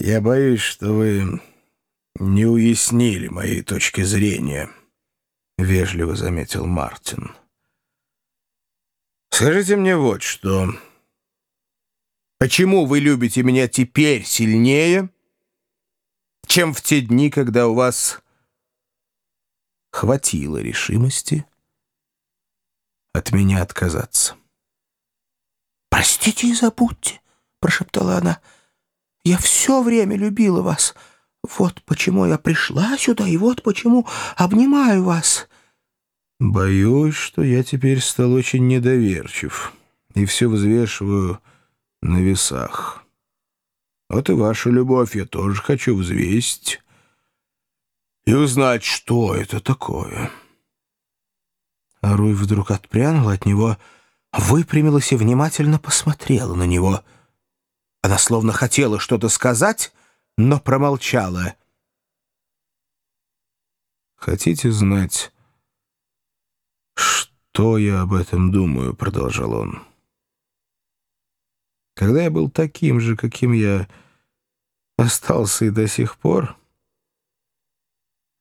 «Я боюсь, что вы не уяснили моей точки зрения», — вежливо заметил Мартин. «Скажите мне вот что. Почему вы любите меня теперь сильнее, чем в те дни, когда у вас хватило решимости от меня отказаться?» «Простите и забудьте», — прошептала она, — я все время любила вас. Вот почему я пришла сюда, и вот почему обнимаю вас». «Боюсь, что я теперь стал очень недоверчив и все взвешиваю на весах. Вот и ваша любовь я тоже хочу взвесить и узнать, что это такое». А Руй вдруг отпрянула от него, выпрямилась и внимательно посмотрела на него — она словно хотела что-то сказать, но промолчала. «Хотите знать, что я об этом думаю?» — продолжал он. «Когда я был таким же, каким я остался и до сих пор,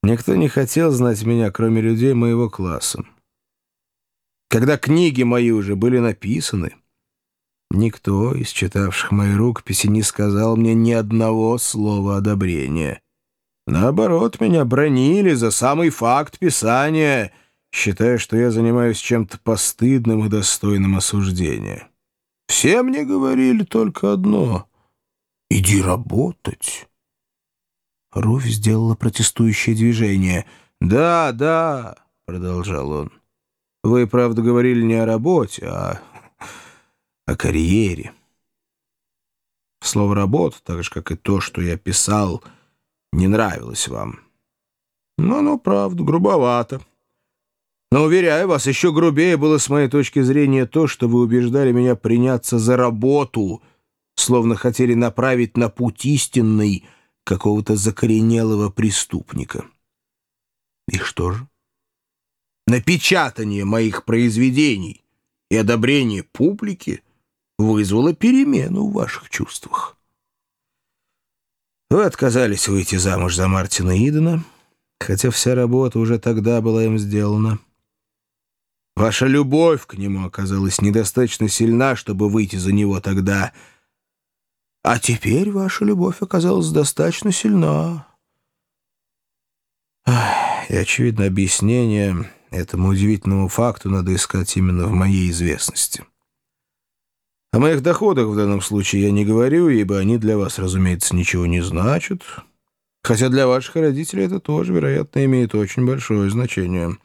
никто не хотел знать меня, кроме людей моего класса. Когда книги мои уже были написаны...» Никто из читавших мои рукописи не сказал мне ни одного слова одобрения. Наоборот, меня бронили за самый факт писания, считая, что я занимаюсь чем-то постыдным и достойным осуждения. Все мне говорили только одно — иди работать. Руфь сделала протестующее движение. «Да, да», — продолжал он, — «вы, правда, говорили не о работе, а о карьере. Слово «работа», так же, как и то, что я писал, не нравилось вам. Но оно, правда, грубовато. Но, уверяю вас, еще грубее было с моей точки зрения то, что вы убеждали меня приняться за работу, словно хотели направить на путь истинный какого-то закоренелого преступника. И что же? Напечатание моих произведений и одобрение публики — вызвало перемену в ваших чувствах. Вы отказались выйти замуж за Мартина Идена, хотя вся работа уже тогда была им сделана. Ваша любовь к нему оказалась недостаточно сильна, чтобы выйти за него тогда. А теперь ваша любовь оказалась достаточно сильна. И, очевидно, объяснение этому удивительному факту надо искать именно в моей известности. О моих доходах в данном случае я не говорю, ибо они для вас, разумеется, ничего не значат. Хотя для ваших родителей это тоже, вероятно, имеет очень большое значение.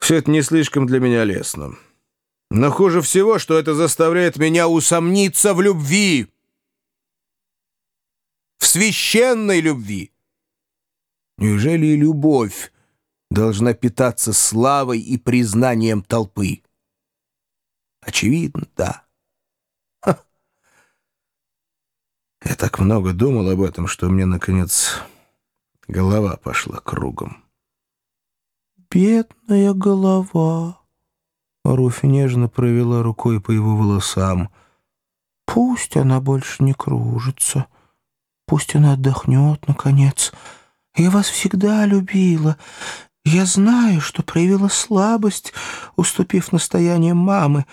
Все это не слишком для меня лестно. Но хуже всего, что это заставляет меня усомниться в любви. В священной любви. Неужели любовь должна питаться славой и признанием толпы? Очевидно, да. Ха. Я так много думал об этом, что мне, наконец, голова пошла кругом. «Бедная голова!» Руфь нежно провела рукой по его волосам. «Пусть она больше не кружится. Пусть она отдохнет, наконец. Я вас всегда любила. Я знаю, что проявила слабость, уступив настояниям мамы.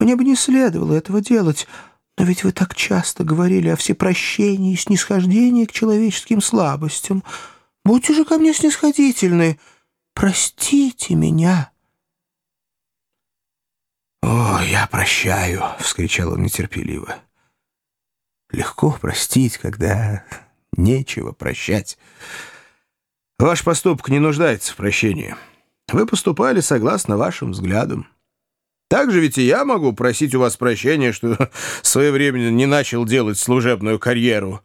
Мне бы не следовало этого делать, но ведь вы так часто говорили о всепрощении и снисхождении к человеческим слабостям. Будьте же ко мне снисходительны. Простите меня». «О, я прощаю!» — вскричал он нетерпеливо. «Легко простить, когда нечего прощать. Ваш поступок не нуждается в прощении. Вы поступали согласно вашим взглядам». Так же ведь и я могу просить у вас прощения, что своевременно не начал делать служебную карьеру».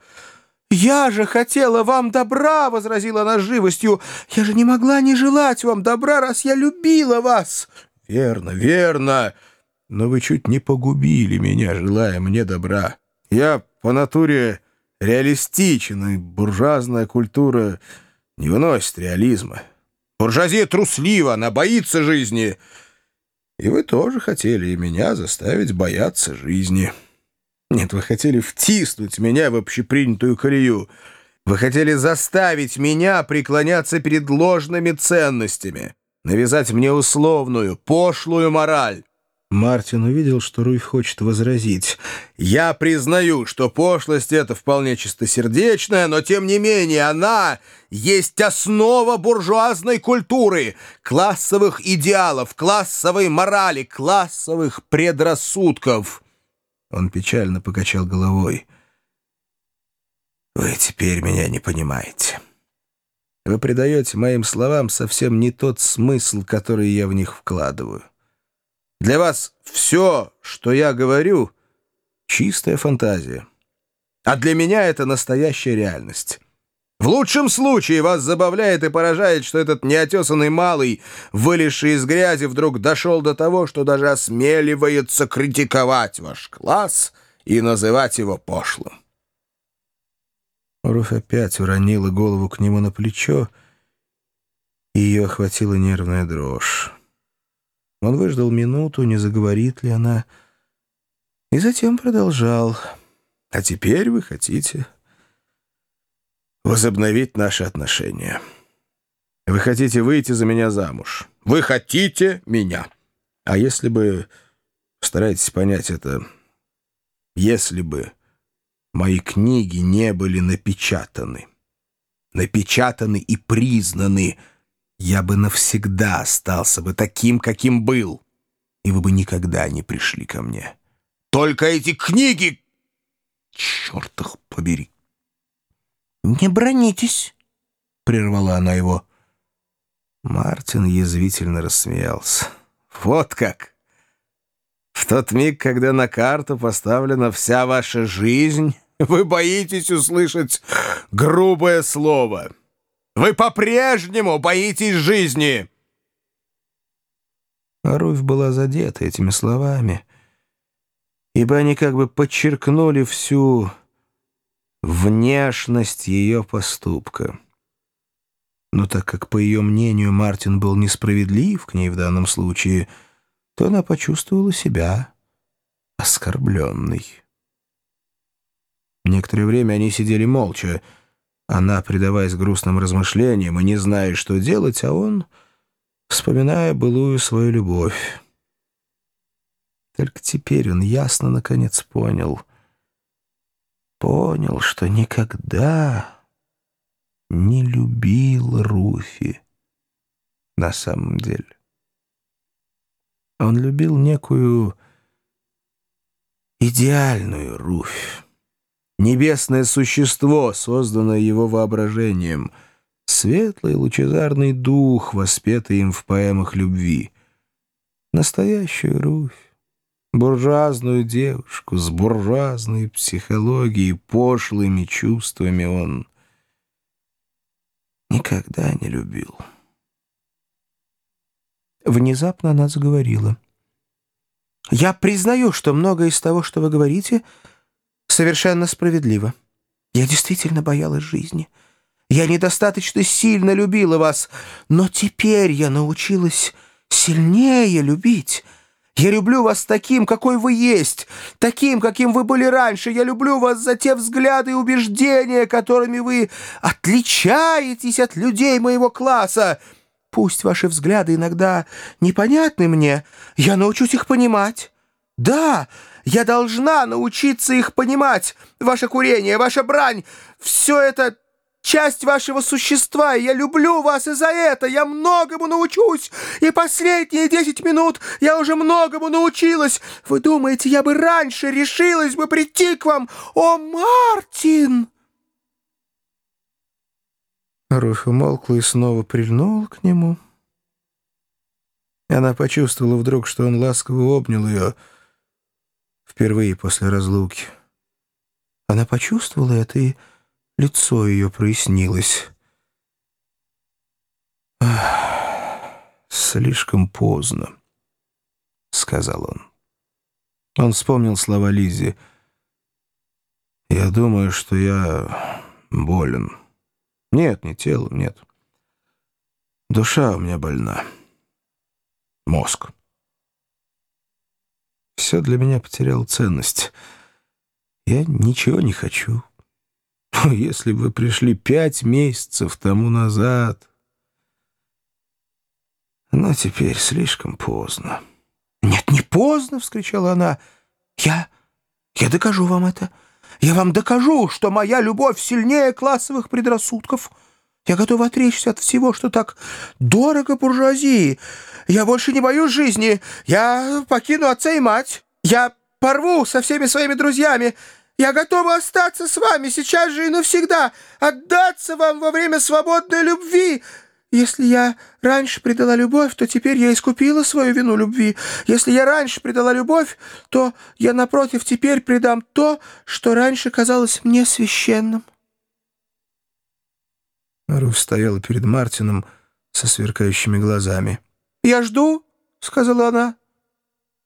«Я же хотела вам добра!» — возразила она живостью. «Я же не могла не желать вам добра, раз я любила вас!» «Верно, верно! Но вы чуть не погубили меня, желая мне добра. Я по натуре реалистичен, и буржуазная культура не выносит реализма. Буржуазия труслива, она боится жизни». И вы тоже хотели и меня заставить бояться жизни. Нет, вы хотели втиснуть меня в общепринятую колею. Вы хотели заставить меня преклоняться перед ложными ценностями, навязать мне условную, пошлую мораль. Мартин увидел, что Руфь хочет возразить. «Я признаю, что пошлость — это вполне чистосердечная, но тем не менее она есть основа буржуазной культуры, классовых идеалов, классовой морали, классовых предрассудков». Он печально покачал головой. «Вы теперь меня не понимаете. Вы придаете моим словам совсем не тот смысл, который я в них вкладываю. Для вас все, что я говорю, чистая фантазия. А для меня это настоящая реальность. В лучшем случае вас забавляет и поражает, что этот неотесанный малый, вылезший из грязи, вдруг дошел до того, что даже осмеливается критиковать ваш класс и называть его пошлым. Руфь опять уронила голову к нему на плечо, и ее охватила нервная дрожь. Он выждал минуту, не заговорит ли она, и затем продолжал. «А теперь вы хотите возобновить наши отношения. Вы хотите выйти за меня замуж. Вы хотите меня. А если бы... Старайтесь понять это... Если бы мои книги не были напечатаны, напечатаны и признаны я бы навсегда остался бы таким, каким был, и вы бы никогда не пришли ко мне. Только эти книги... Черт их побери! «Не бронитесь!» — прервала она его. Мартин язвительно рассмеялся. «Вот как! В тот миг, когда на карту поставлена вся ваша жизнь, вы боитесь услышать грубое слово». Вы по-прежнему боитесь жизни!» Руфь была задета этими словами, ибо они как бы подчеркнули всю внешность ее поступка. Но так как, по ее мнению, Мартин был несправедлив к ней в данном случае, то она почувствовала себя оскорбленной. Некоторое время они сидели молча, она, предаваясь грустным размышлениям и не зная, что делать, а он, вспоминая былую свою любовь. Только теперь он ясно, наконец, понял. Понял, что никогда не любил Руфи на самом деле. Он любил некую идеальную Руфь небесное существо, созданное его воображением, светлый лучезарный дух, воспетый им в поэмах любви. Настоящую Руфь, буржуазную девушку с буржуазной психологией, пошлыми чувствами он никогда не любил. Внезапно она заговорила. «Я признаю, что многое из того, что вы говорите, — Совершенно справедливо. Я действительно боялась жизни. Я недостаточно сильно любила вас, но теперь я научилась сильнее любить. Я люблю вас таким, какой вы есть, таким, каким вы были раньше. Я люблю вас за те взгляды и убеждения, которыми вы отличаетесь от людей моего класса. Пусть ваши взгляды иногда непонятны мне, я научусь их понимать. Да, я должна научиться их понимать. Ваше курение, ваша брань — все это часть вашего существа, и я люблю вас и за это. Я многому научусь, и последние десять минут я уже многому научилась. Вы думаете, я бы раньше решилась бы прийти к вам? О, Мартин!» Руфь умолкла и снова прильнула к нему. Она почувствовала вдруг, что он ласково обнял ее, — впервые после разлуки. Она почувствовала это, и лицо ее прояснилось. «Слишком поздно», — сказал он. Он вспомнил слова Лизи. «Я думаю, что я болен. Нет, не телом, нет. Душа у меня больна. Мозг» все для меня потеряло ценность. Я ничего не хочу. Но если бы пришли пять месяцев тому назад... Но теперь слишком поздно. «Нет, не поздно!» — вскричала она. «Я... я докажу вам это. Я вам докажу, что моя любовь сильнее классовых предрассудков. Я готова отречься от всего, что так дорого буржуазии. Я больше не боюсь жизни. Я покину отца и мать. Я порву со всеми своими друзьями. Я готова остаться с вами сейчас же и навсегда, отдаться вам во время свободной любви. Если я раньше предала любовь, то теперь я искупила свою вину любви. Если я раньше предала любовь, то я, напротив, теперь предам то, что раньше казалось мне священным». Руф стояла перед Мартином со сверкающими глазами. «Я жду», — сказала она.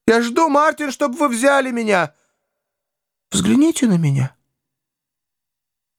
«Я жду, Мартин, чтобы вы взяли меня. Взгляните на меня.